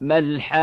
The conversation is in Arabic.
ما الحاقة؟